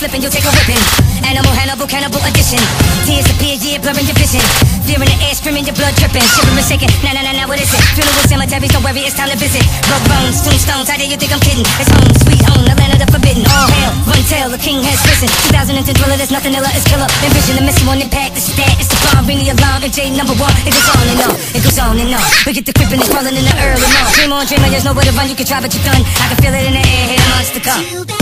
flipping, you'll take a whipping Animal, Hannibal, cannibal addition. Tears appear, yeah, blurring your vision. Fear in the air, screaming, your blood dripping. Shivering, shaking, nah, nah, nah, nah, what is it? Funeral cemeteries, don't worry, it's time to visit. Broke bones, tombstones, how dare you think I'm kidding? It's home, sweet home, the land of the forbidden. All hail, one tail, the king has risen. 2010 thriller, there's nothing iller, it's killer. Envision the missing one impact, the stat, it's the bomb, ring the alarm, MJ number one. It goes on and on, it goes on and on. We get the creeping, it's crawling in the early morning. Dream on, dream on, there's nowhere to run, you can try, but you're done. I can feel it in the air, here the monster come.